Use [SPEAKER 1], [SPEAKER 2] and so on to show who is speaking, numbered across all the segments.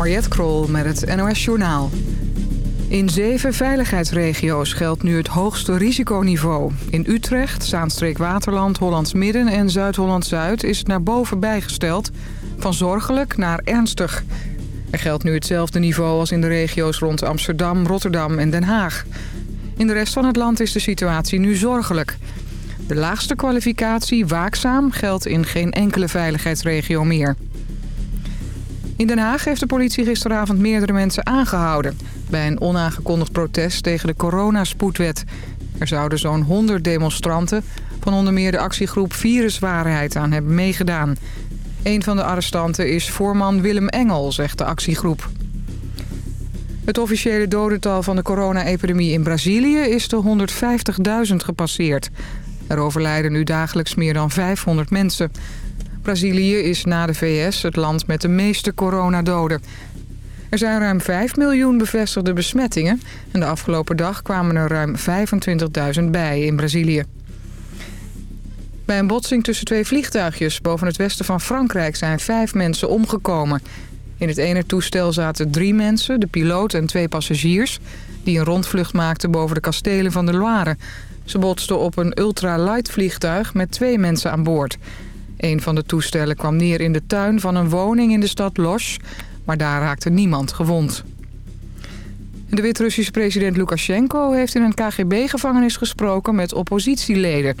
[SPEAKER 1] Mariette Krol met het NOS Journaal. In zeven veiligheidsregio's geldt nu het hoogste risiconiveau. In Utrecht, Zaanstreek-Waterland, Hollands Midden en Zuid-Holland-Zuid... is het naar boven bijgesteld, van zorgelijk naar ernstig. Er geldt nu hetzelfde niveau als in de regio's rond Amsterdam, Rotterdam en Den Haag. In de rest van het land is de situatie nu zorgelijk. De laagste kwalificatie, waakzaam, geldt in geen enkele veiligheidsregio meer. In Den Haag heeft de politie gisteravond meerdere mensen aangehouden... bij een onaangekondigd protest tegen de coronaspoedwet. Er zouden zo'n 100 demonstranten van onder meer de actiegroep Viruswaarheid aan hebben meegedaan. Een van de arrestanten is voorman Willem Engel, zegt de actiegroep. Het officiële dodental van de corona-epidemie in Brazilië is de 150.000 gepasseerd. Er overlijden nu dagelijks meer dan 500 mensen. Brazilië is na de VS het land met de meeste coronadoden. Er zijn ruim 5 miljoen bevestigde besmettingen... en de afgelopen dag kwamen er ruim 25.000 bij in Brazilië. Bij een botsing tussen twee vliegtuigjes boven het westen van Frankrijk... zijn vijf mensen omgekomen. In het ene toestel zaten drie mensen, de piloot en twee passagiers... die een rondvlucht maakten boven de kastelen van de Loire. Ze botsten op een ultralight vliegtuig met twee mensen aan boord... Een van de toestellen kwam neer in de tuin van een woning in de stad Losch, maar daar raakte niemand gewond. De Wit-Russische president Lukashenko heeft in een KGB-gevangenis gesproken met oppositieleden.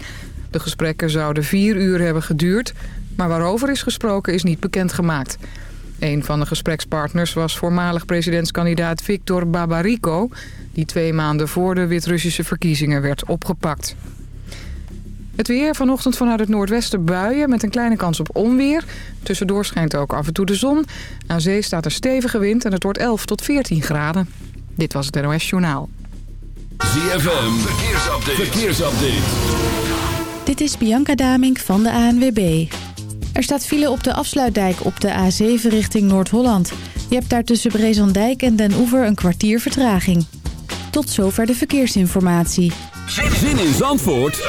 [SPEAKER 1] De gesprekken zouden vier uur hebben geduurd, maar waarover is gesproken is niet bekendgemaakt. Een van de gesprekspartners was voormalig presidentskandidaat Viktor Babariko... die twee maanden voor de Wit-Russische verkiezingen werd opgepakt. Het weer vanochtend vanuit het noordwesten buien met een kleine kans op onweer. Tussendoor schijnt ook af en toe de zon. Aan zee staat er stevige wind en het wordt 11 tot 14 graden. Dit was het NOS Journaal.
[SPEAKER 2] ZFM, verkeersupdate. verkeersupdate.
[SPEAKER 3] Dit is Bianca Damink van de ANWB. Er staat file op de afsluitdijk op de A7 richting Noord-Holland. Je hebt daar tussen Brezandijk en Den Oever een kwartier vertraging. Tot zover de verkeersinformatie.
[SPEAKER 2] Zin in Zandvoort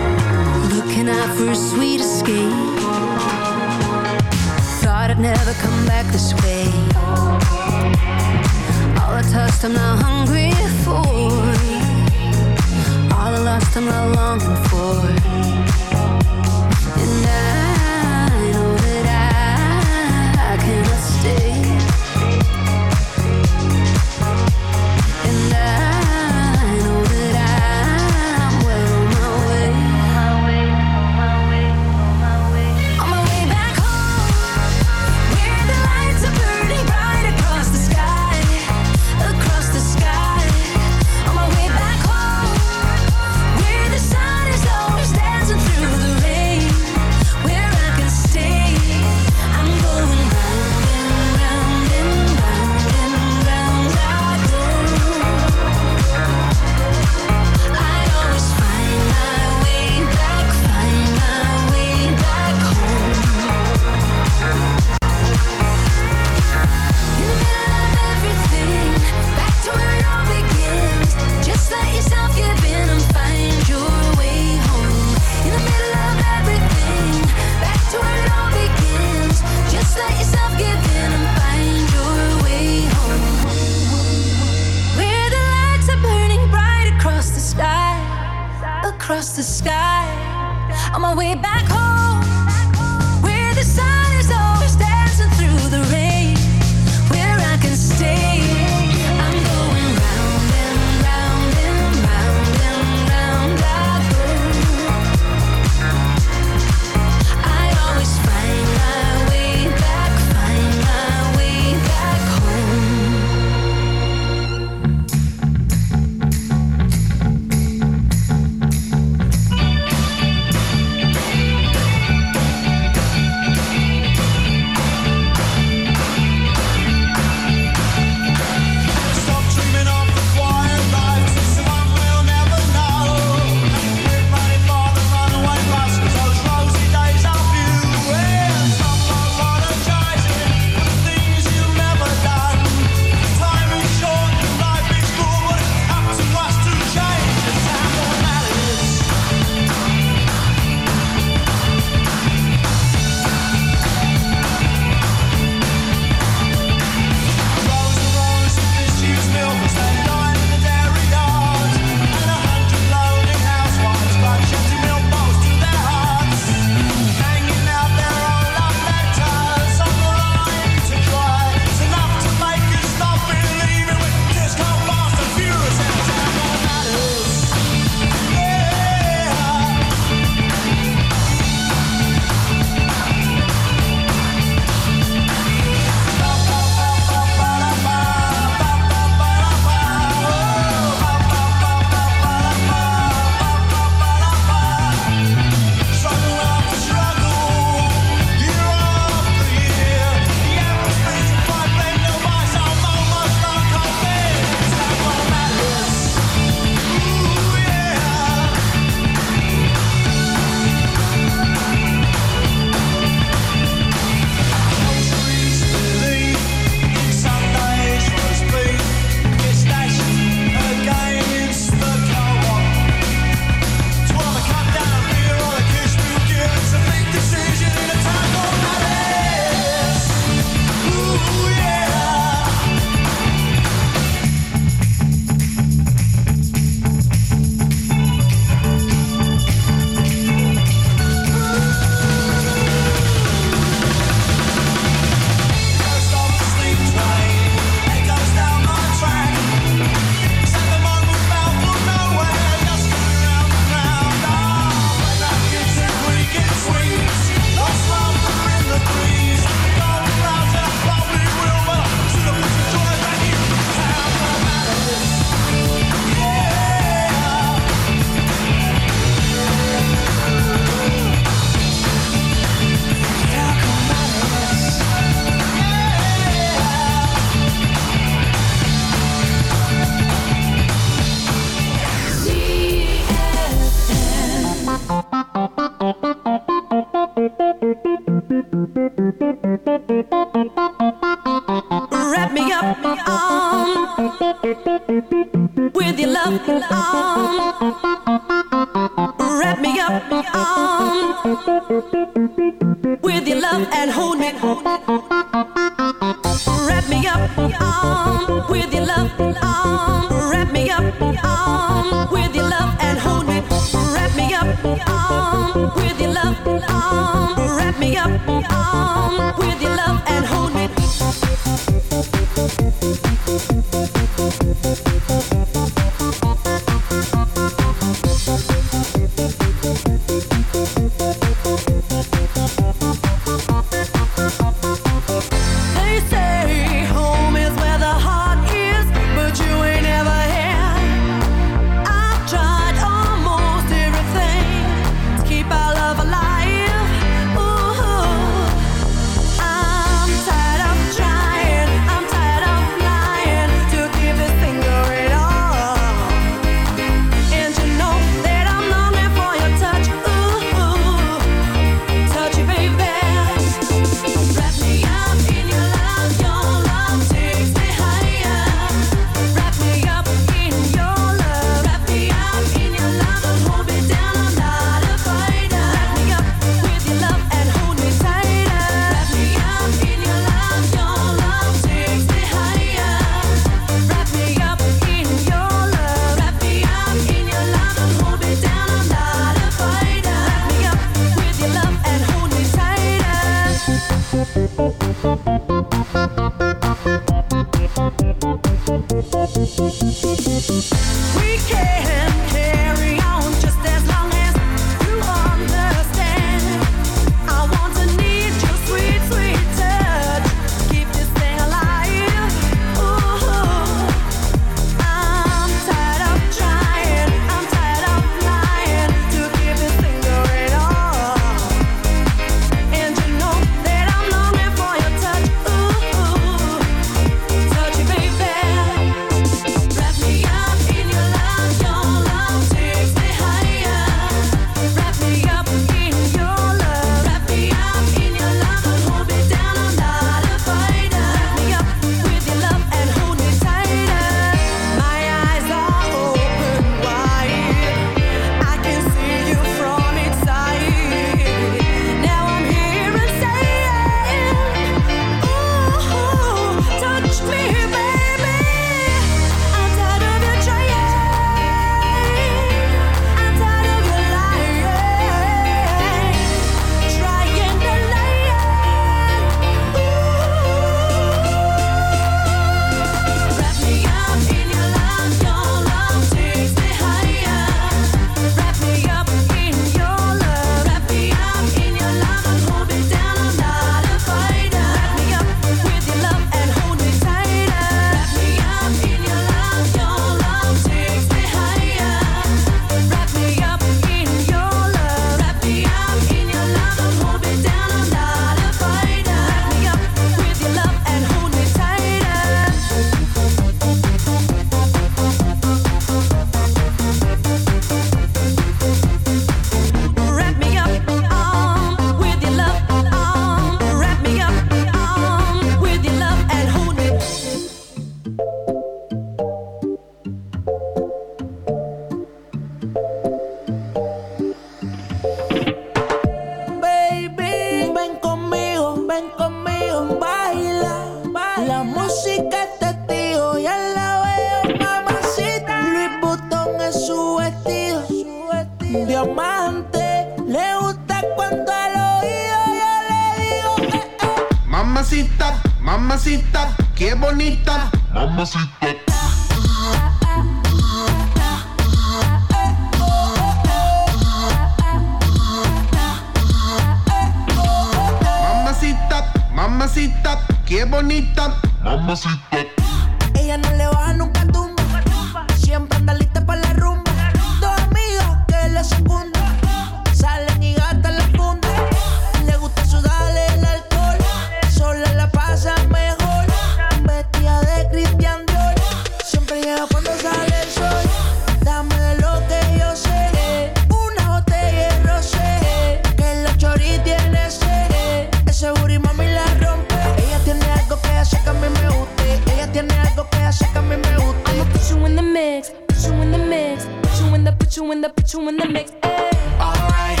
[SPEAKER 4] put you in the, put you in the mix. Hey. Alright,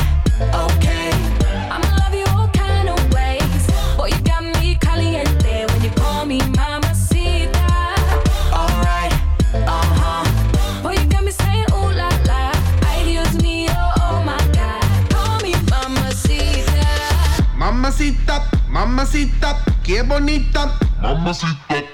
[SPEAKER 4] okay. I'ma love you all
[SPEAKER 5] kind of
[SPEAKER 6] ways. Boy, you got me caliente when you call me mamacita. Alright, uh huh. Boy, you got me saying ooh
[SPEAKER 7] la la. Ay, Dios mío, oh, oh my God. Call me
[SPEAKER 8] mamacita. Mamacita, mamacita, qué bonita. Mamacita.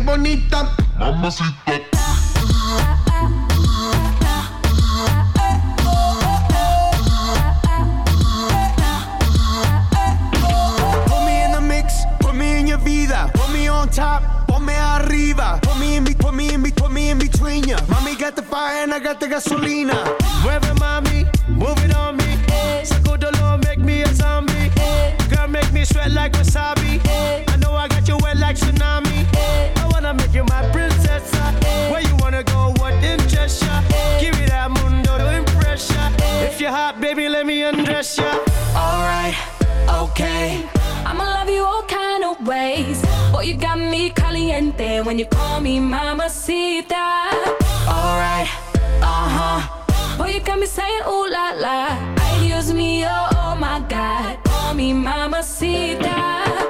[SPEAKER 8] bonita. Mamacita.
[SPEAKER 9] there when you call me mamacita.
[SPEAKER 10] Alright, uh huh.
[SPEAKER 9] Boy, you got me saying ooh la la. Ay, me, oh oh my God. Call me mamacita.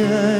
[SPEAKER 11] care.